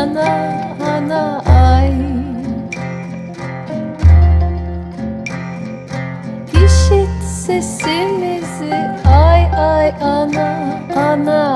ana ana ay. İşit sesimizi ay ay ana ana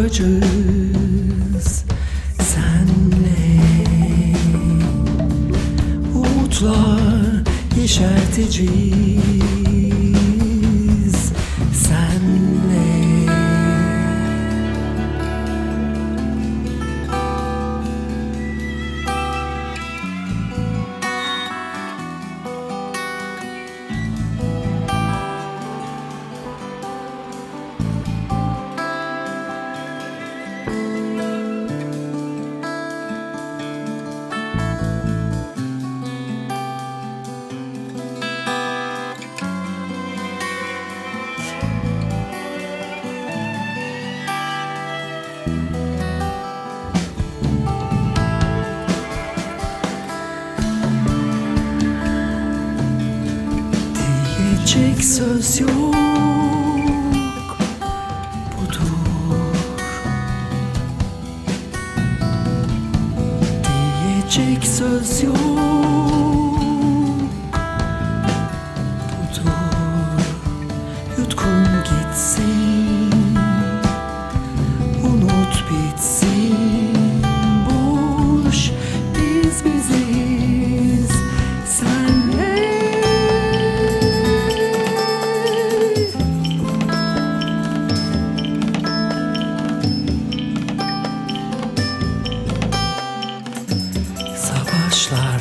Richard.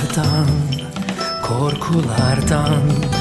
Savaşlardan, korkulardan